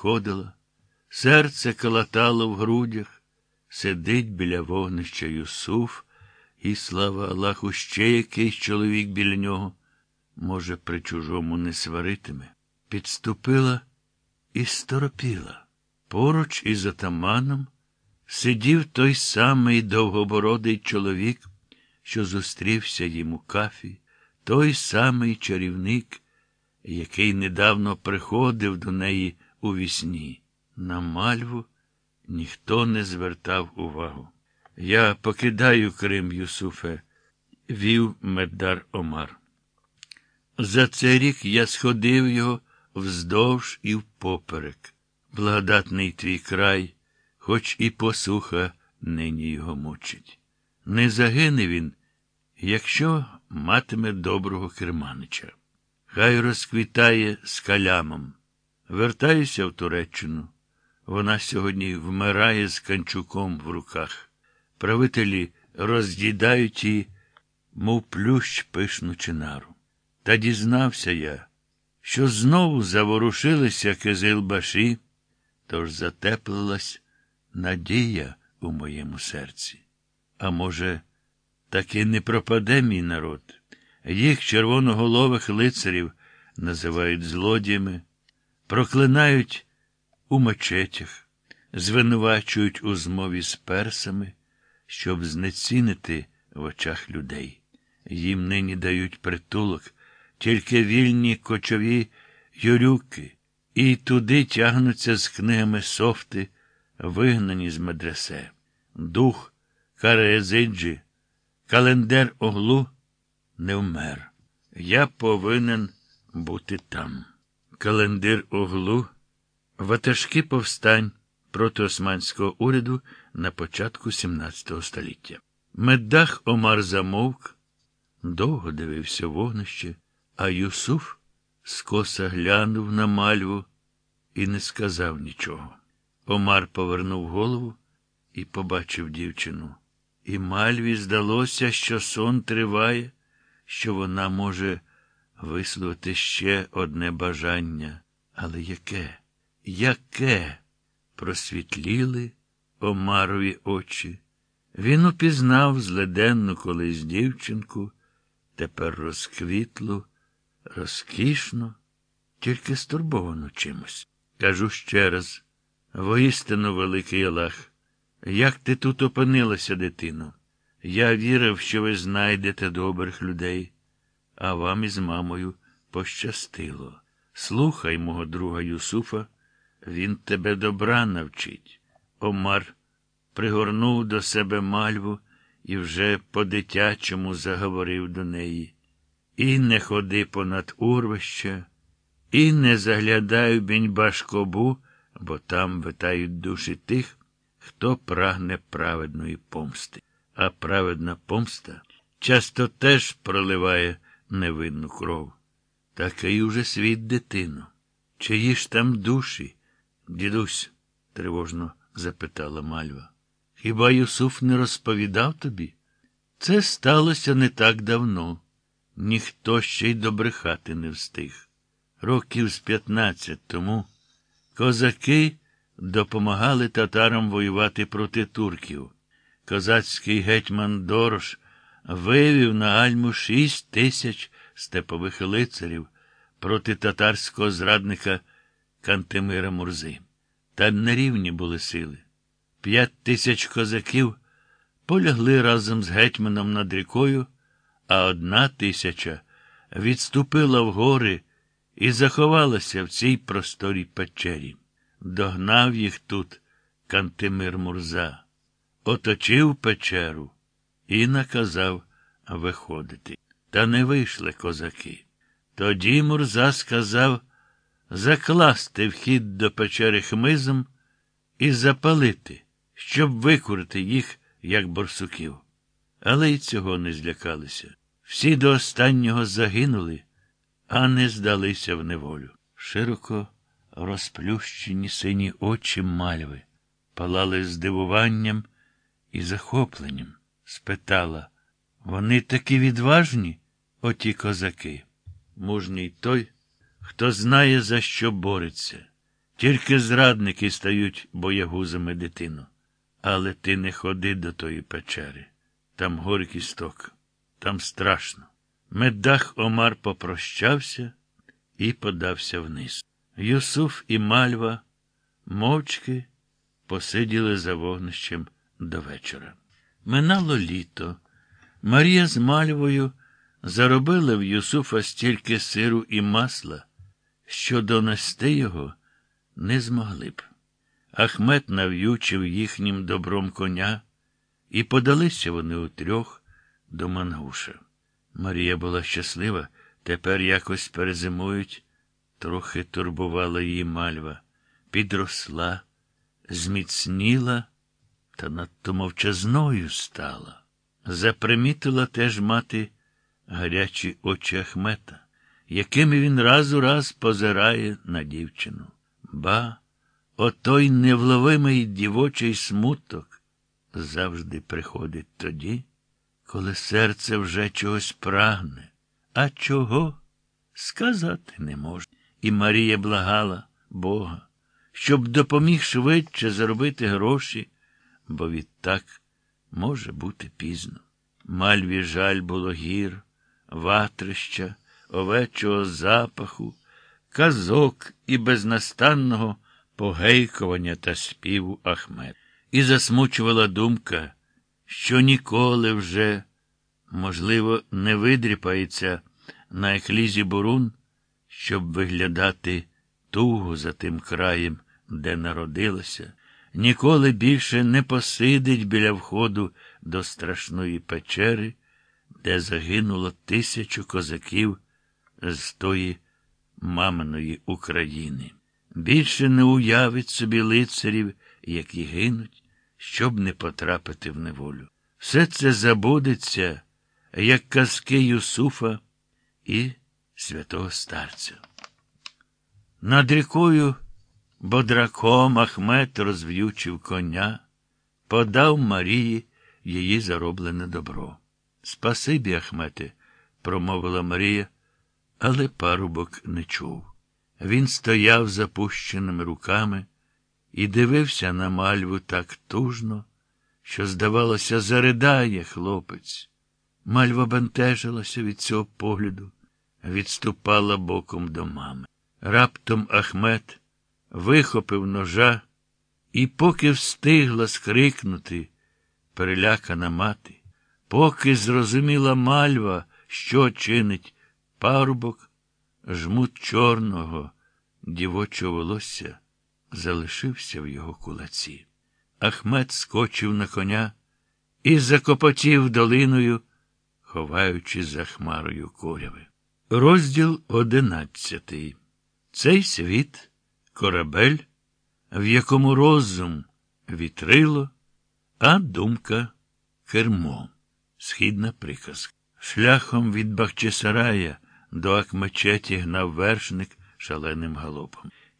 ходила, серце калатало в грудях, сидить біля вогнища Юсуф, і слава Аллаху, ще якийсь чоловік біля нього. Може, при чужому не сваритиме. Підступила і сторопіла. Поруч із отаманом сидів той самий довгобородий чоловік, що зустрівся їм у кафі, той самий чарівник, який недавно приходив до неї у вісні. На мальву ніхто не звертав увагу. Я покидаю Крим, Юсуфе, вів меддар Омар. За цей рік я сходив його вздовж і впоперек. Благодатний твій край, хоч і посуха нині його мучить. Не загине він, якщо матиме доброго керманича. Хай розквітає з калямом. Вертаюся в Туреччину. Вона сьогодні вмирає з канчуком в руках. Правителі роз'їдають її, мов плющ пишну чинару. Та дізнався я, що знову заворушилися кизилбаші, тож затеплилась надія у моєму серці. А може, таки не пропаде мій народ. Їх червоноголових лицарів називають злодіями, проклинають у мечетях, звинувачують у змові з персами, щоб знецінити в очах людей. Їм нині дають притулок, тільки вільні кочові юрюки, і туди тягнуться з книгами софти, вигнані з медресе. Дух Караязиджі, календар оглу не вмер. Я повинен бути там. Календар оглу ватажки повстань проти османського уряду на початку XVII століття. Меддах Омар замовк, довго дивився вогнище, а Юсуф скоса глянув на мальву і не сказав нічого. Омар повернув голову і побачив дівчину. І мальві здалося, що сон триває, що вона може висловити ще одне бажання. Але яке? Яке? Просвітліли Омарові очі. Він упізнав зледенну колись дівчинку, тепер розквітлу, розкішно, тільки стурбовану чимось. Кажу ще раз, воістину великий Аллах, як ти тут опинилася, дитино? Я вірив, що ви знайдете добрих людей, а вам із мамою пощастило. Слухай мого друга Юсуфа, він тебе добра навчить. Омар пригорнув до себе мальву і вже по-дитячому заговорив до неї. І не ходи понад урвище, і не заглядай в біньбашкобу, бо там витають душі тих, хто прагне праведної помсти. А праведна помста часто теж проливає невинну кров. Такий уже світ дитино. Чиї ж там душі? Дідусь, тривожно запитала мальва. Хіба Юсуф не розповідав тобі? Це сталося не так давно. Ніхто ще й добрехати не встиг. Років з п'ятнадцять тому козаки допомагали татарам воювати проти турків. Козацький гетьман Дорош вивів на Альму шість тисяч степових лицарів проти татарського зрадника Кантемира Мурзи. Та нерівні були сили. П'ять тисяч козаків полягли разом з гетьманом над рікою, а одна тисяча відступила в гори і заховалася в цій просторій печері. Догнав їх тут Кантемир Мурза, оточив печеру і наказав виходити. Та не вийшли козаки. Тоді Мурза сказав закласти вхід до печери хмизом і запалити, щоб викурити їх, як борсуків. Але й цього не злякалися. Всі до останнього загинули, а не здалися в неволю. Широко розплющені сині очі мальви палали здивуванням і захопленням. Спитала, вони такі відважні, оті козаки. Мужній той, хто знає, за що бореться, Тільки зрадники стають боягузами дитину. Але ти не ходи до тої печери. Там горький сток, там страшно. Медах Омар попрощався і подався вниз. Юсуф і Мальва мовчки посиділи за вогнищем до вечора. Минало літо. Марія з Мальвою заробили в Юсуфа стільки сиру і масла, що донести його не змогли б. Ахмет нав'ючив їхнім добром коня, і подалися вони утрьох до Мангуша. Марія була щаслива, тепер якось перезимують, трохи турбувала її мальва, підросла, зміцніла та надто мовчазною стала. Запримітила теж мати гарячі очі Ахмета, якими він раз у раз позирає на дівчину. Ба, отой невловимий дівочий смуток завжди приходить тоді, коли серце вже чогось прагне. А чого? Сказати не можна. І Марія благала Бога, щоб допоміг швидше заробити гроші, бо відтак може бути пізно. Мальві жаль було гір, ватрища, овечого запаху, казок і безнастанного погейкування та співу Ахмед. І засмучувала думка, що ніколи вже, можливо, не видріпається на еклізі бурун, щоб виглядати туго за тим краєм, де народилася, ніколи більше не посидить біля входу до страшної печери, де загинуло тисячу козаків з тої маминої України. Більше не уявить собі лицарів, які гинуть, щоб не потрапити в неволю. Все це забудеться, як казки Юсуфа і святого старця. Над рікою бодраком Ахмет розв'ючив коня, подав Марії її зароблене добро. Спасибі, Ахмете, промовила Марія, але парубок не чув. Він стояв запущеними руками і дивився на мальву так тужно, що, здавалося, заридає хлопець. Мальва бентежилася від цього погляду, відступала боком до мами. Раптом Ахмет вихопив ножа і, поки встигла скрикнути, перелякана мати, поки зрозуміла мальва, що чинить парубок, жмут чорного, дівочого волосся залишився в його кулаці. Ахмед скочив на коня і закопотів долиною, ховаючи за хмарою коряви. Розділ одинадцятий. Цей світ корабель, в якому розум вітрило, а думка кермо. Східна приказка. Шляхом від Бахчисарая до Акмечеті гнав вершник шаленим галопом.